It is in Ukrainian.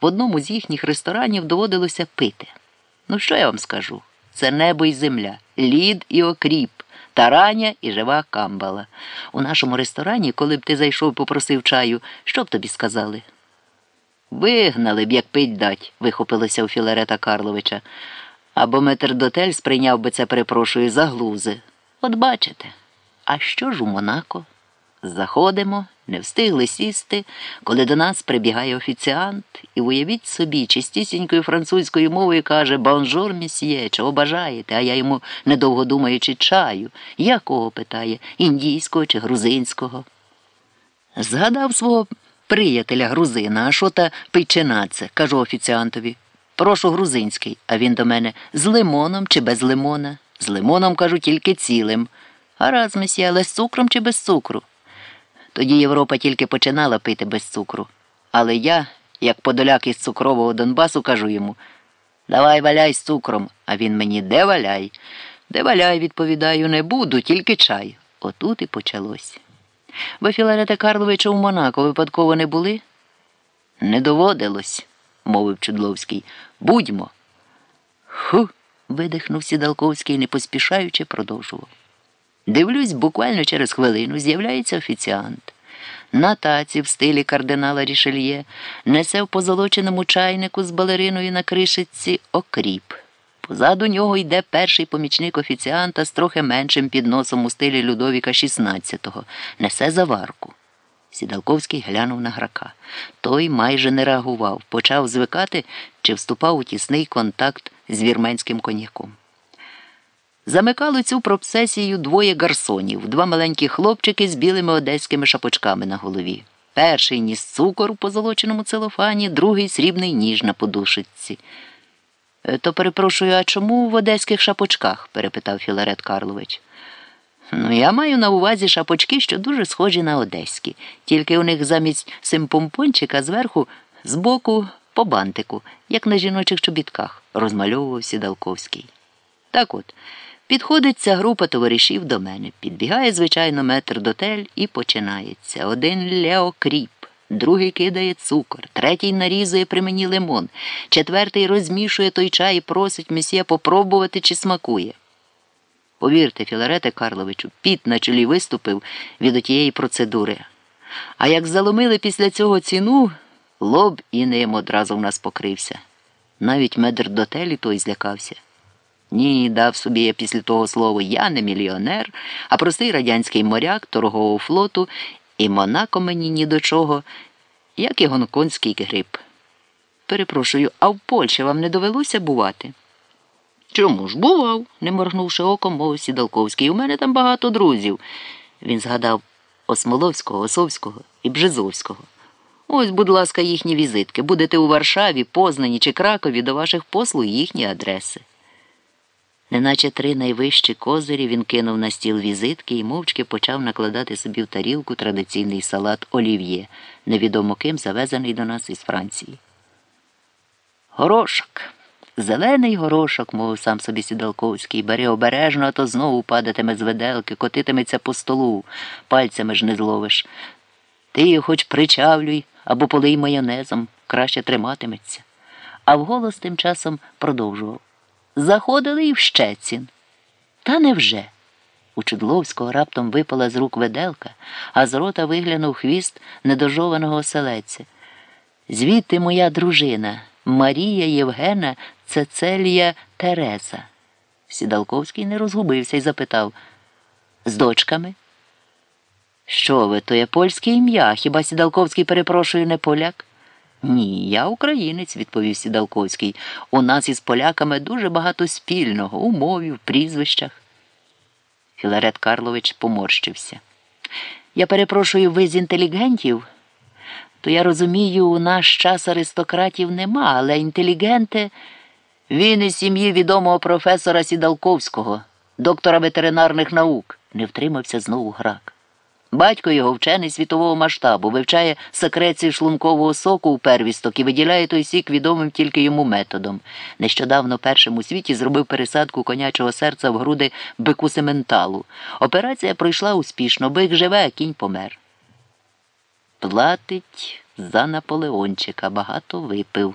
в одному з їхніх ресторанів доводилося пити. Ну, що я вам скажу? Це небо і земля, лід і окріп, тараня і жива камбала. У нашому ресторані, коли б ти зайшов попросив чаю, що б тобі сказали? Вигнали б, як пить дать, вихопилося у Філарета Карловича. Або метрдотель сприйняв би це, перепрошую, за глузи. От бачите. А що ж у Монако? Заходимо, не встигли сісти, коли до нас прибігає офіціант, і уявіть собі, чистісінькою французькою мовою каже Бонжур, місьє, чого бажаєте, а я йому, недовго думаючи, чаю. Якого питає, індійського чи грузинського? Згадав свого приятеля грузина, а що та печена це, кажу офіціантові. Прошу грузинський, а він до мене з лимоном чи без лимона. З лимоном кажу тільки цілим. А раз месьє, але з цукром чи без цукру. Тоді Європа тільки починала пити без цукру. Але я, як подоляк із цукрового Донбасу, кажу йому Давай валяй з цукром, а він мені де валяй? Де валяй, відповідаю, не буду, тільки чай. Отут і почалось. Ви, Філарета Карловича, у Монако випадково не були? Не доводилось, мовив Чудловський. Будьмо. Ху. видихнув Сідалковський, не поспішаючи, продовжував. Дивлюсь, буквально через хвилину з'являється офіціант. На таці в стилі кардинала Рішельє несе в позолоченому чайнику з балериною на кришиці окріп. Позаду нього йде перший помічник офіціанта з трохи меншим підносом у стилі Людовіка XVI, несе заварку. Сідалковський глянув на грака. Той майже не реагував, почав звикати чи вступав у тісний контакт з вірменським коньяком. Замикали цю пропсесію двоє гарсонів, два маленькі хлопчики з білими одеськими шапочками на голові. Перший ніс цукор у позолоченому целофані, другий срібний ніж на подушечці. «Е, То перепрошую, а чому в одеських шапочках? перепитав Філарет Карлович. Ну, я маю на увазі шапочки, що дуже схожі на одеські, тільки у них замість симпомпончика зверху збоку по бантику, як на жіночих чобітках, розмальовував Сідалковський. Так от. Підходить ця група товаришів до мене. Підбігає, звичайно, метр дотель і починається. Один леокріп, другий кидає цукор, третій нарізує при мені лимон, четвертий розмішує той чай і просить месьє попробувати, чи смакує. Повірте, Філарете Карловичу, піт на чолі виступив від отієї процедури. А як заломили після цього ціну, лоб і ним одразу в нас покрився. Навіть медр дотелі той злякався. Ні, дав собі я після того слова я не мільйонер, а простий радянський моряк торгового флоту, і Монако мені ні до чого, як і гонконгський гриб. Перепрошую, а в Польщі вам не довелося бувати? Чому ж бував? не моргнувши оком, мовив Сідалковський. У мене там багато друзів. Він згадав Осмоловського, Осовського і Бжезовського. Ось, будь ласка, їхні візитки. Будете у Варшаві, Познані чи Кракові до ваших послуг їхні адреси. Неначе три найвищі козирі він кинув на стіл візитки і мовчки почав накладати собі в тарілку традиційний салат олів'є, невідомо ким завезений до нас із Франції. Горошок. Зелений горошок, мовив сам собі Сідалковський, бери обережно, а то знову падатиме з веделки, котитиметься по столу, пальцями ж не зловиш. Ти його хоч причавлюй або полий майонезом, краще триматиметься. А вголос тим часом продовжував. Заходили і в Щецін. Та невже? У Чудловського раптом випала з рук веделка, а з рота виглянув хвіст недожованого оселедця. Звідти моя дружина Марія Євгена Цецелія Тереза. Сідалковський не розгубився і запитав з дочками? Що ви, то є польське ім'я? Хіба Сідалковський, перепрошую, не поляк? Ні, я українець, відповів Сідалковський. У нас із поляками дуже багато спільного у мові, в прізвищах. Філарет Карлович поморщився. Я перепрошую, ви з інтелігентів? То я розумію, у наш час аристократів нема, але інтелігенти він із сім'ї відомого професора Сідалковського, доктора ветеринарних наук, не втримався знову грак. Батько його вчений світового масштабу, вивчає секрецію шлункового соку у первісток і виділяє той сік відомим тільки йому методом. Нещодавно першим у світі зробив пересадку конячого серця в груди бику сементалу. Операція пройшла успішно, бик живе, а кінь помер. Платить за Наполеончика, багато випив.